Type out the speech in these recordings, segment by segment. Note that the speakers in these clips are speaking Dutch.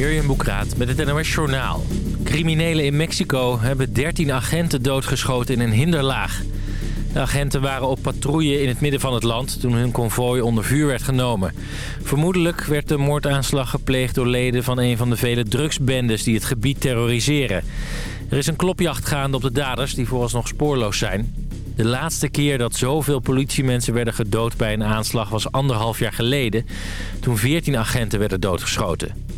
Jurjen Boekraat met het NOS Journaal. Criminelen in Mexico hebben 13 agenten doodgeschoten in een hinderlaag. De agenten waren op patrouille in het midden van het land toen hun konvooi onder vuur werd genomen. Vermoedelijk werd de moordaanslag gepleegd door leden van een van de vele drugsbendes die het gebied terroriseren. Er is een klopjacht gaande op de daders die vooralsnog spoorloos zijn. De laatste keer dat zoveel politiemensen werden gedood bij een aanslag was anderhalf jaar geleden... toen 14 agenten werden doodgeschoten.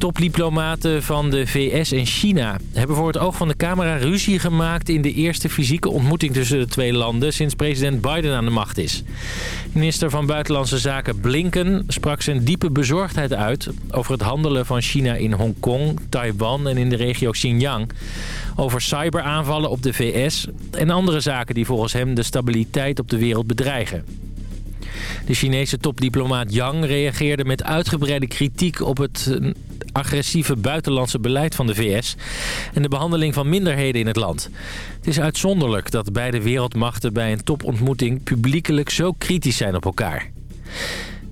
Topdiplomaten van de VS en China hebben voor het oog van de camera ruzie gemaakt in de eerste fysieke ontmoeting tussen de twee landen sinds president Biden aan de macht is. Minister van Buitenlandse Zaken Blinken sprak zijn diepe bezorgdheid uit over het handelen van China in Hongkong, Taiwan en in de regio Xinjiang. Over cyberaanvallen op de VS en andere zaken die volgens hem de stabiliteit op de wereld bedreigen. De Chinese topdiplomaat Yang reageerde met uitgebreide kritiek op het eh, agressieve buitenlandse beleid van de VS en de behandeling van minderheden in het land. Het is uitzonderlijk dat beide wereldmachten bij een topontmoeting publiekelijk zo kritisch zijn op elkaar.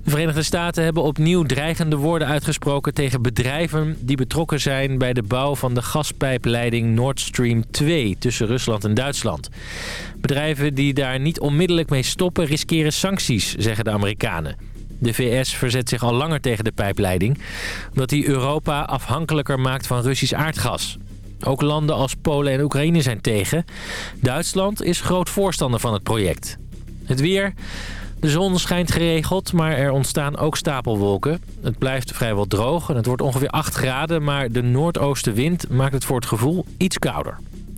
De Verenigde Staten hebben opnieuw dreigende woorden uitgesproken tegen bedrijven die betrokken zijn bij de bouw van de gaspijpleiding Nord Stream 2 tussen Rusland en Duitsland. Bedrijven die daar niet onmiddellijk mee stoppen riskeren sancties, zeggen de Amerikanen. De VS verzet zich al langer tegen de pijpleiding, omdat die Europa afhankelijker maakt van Russisch aardgas. Ook landen als Polen en Oekraïne zijn tegen. Duitsland is groot voorstander van het project. Het weer... De zon schijnt geregeld, maar er ontstaan ook stapelwolken. Het blijft vrijwel droog en het wordt ongeveer 8 graden... maar de noordoostenwind maakt het voor het gevoel iets kouder.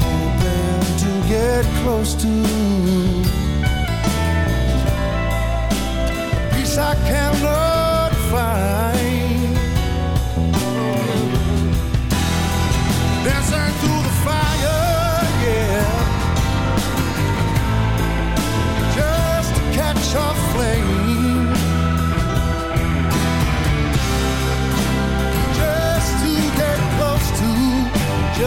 Hoping to get close to peace I cannot find. Dancing through the fire. Yeah. Just to catch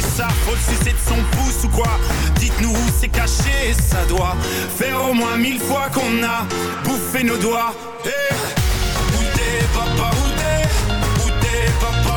ça Faut le sucer de son pouce ou quoi. Dites-nous où c'est caché, ça doit Faire au moins mille fois qu'on a bouffé nos doigts. Eh, Où t'es papa, où t'es? Où t'es papa,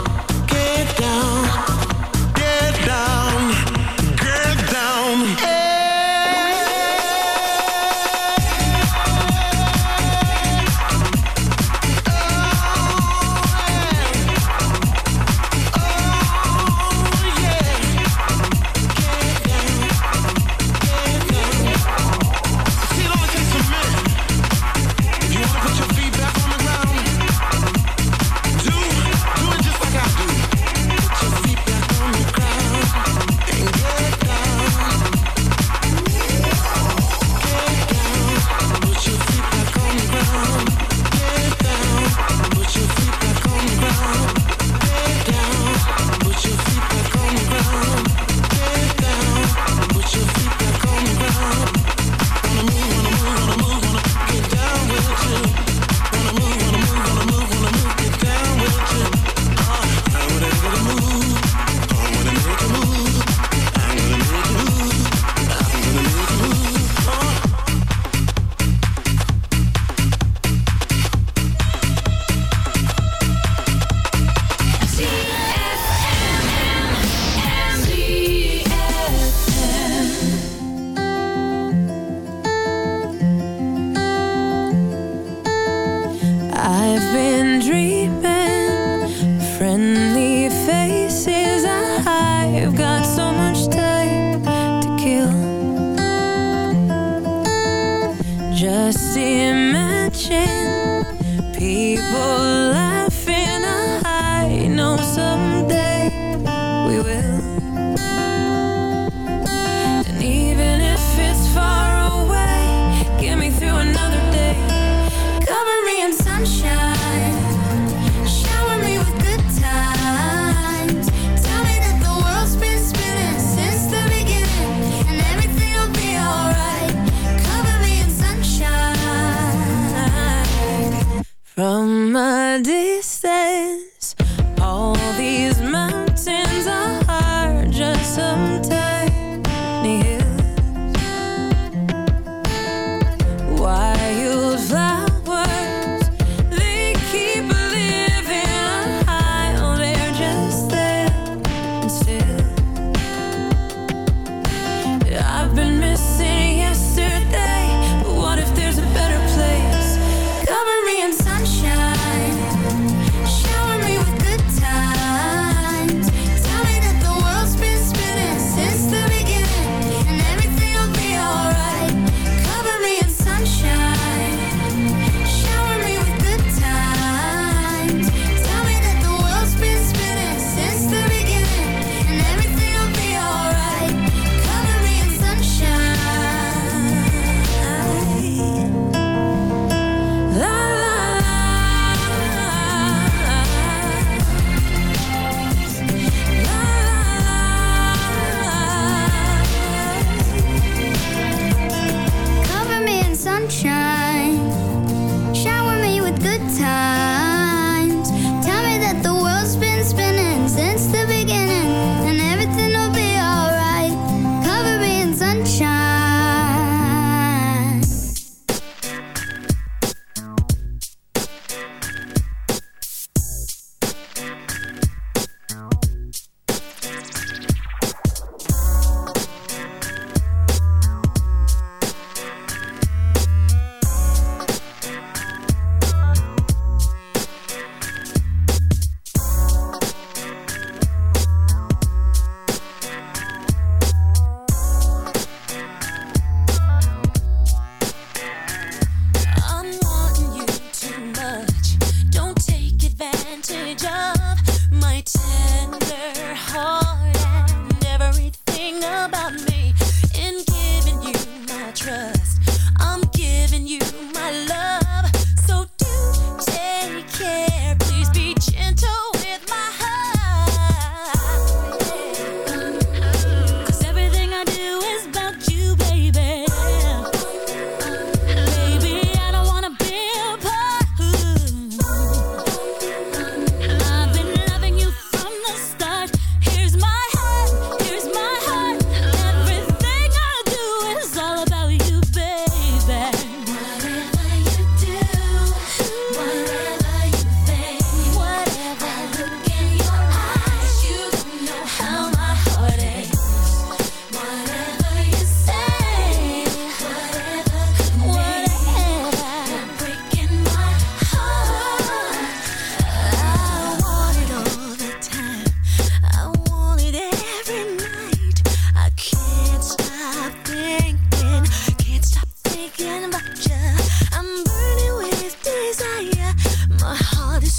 people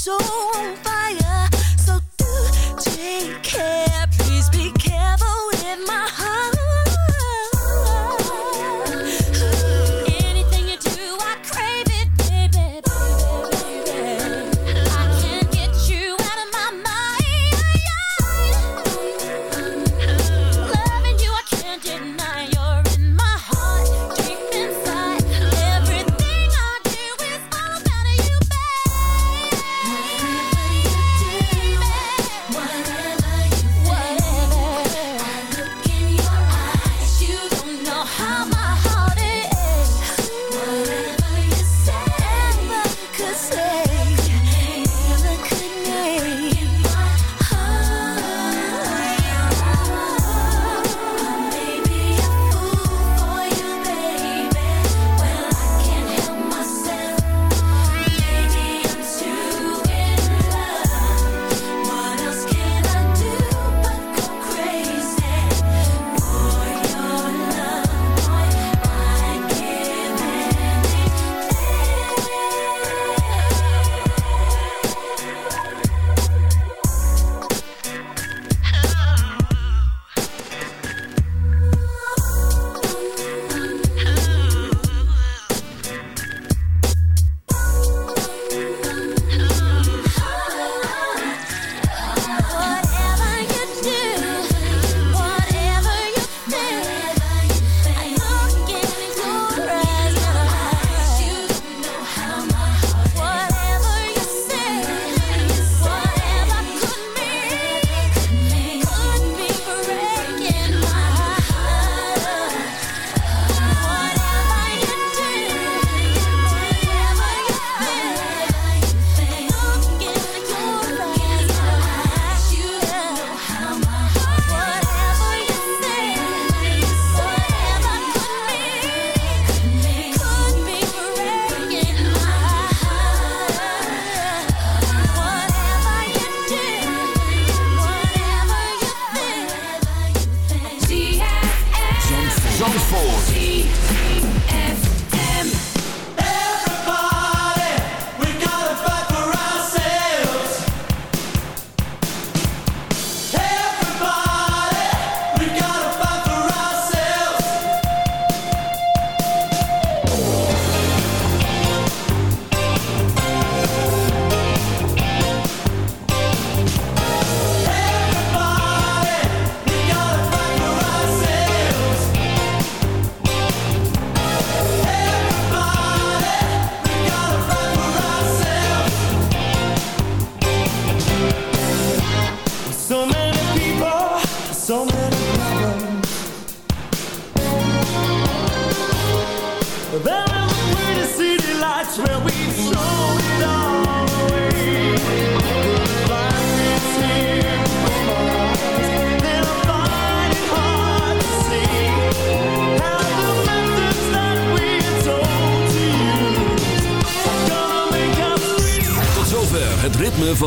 so far.